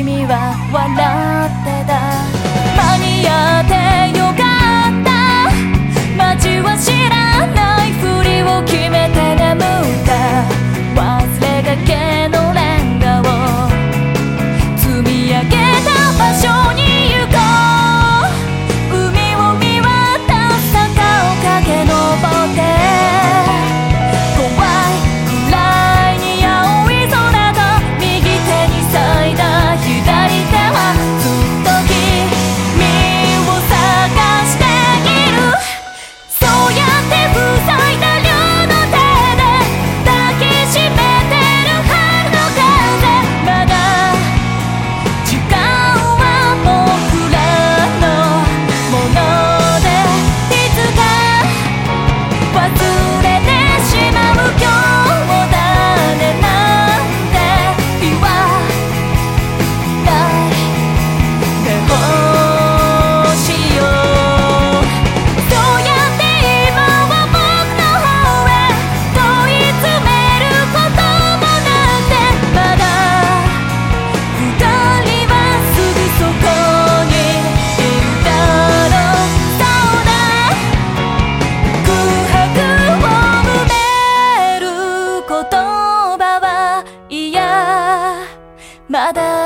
君は笑ったまだ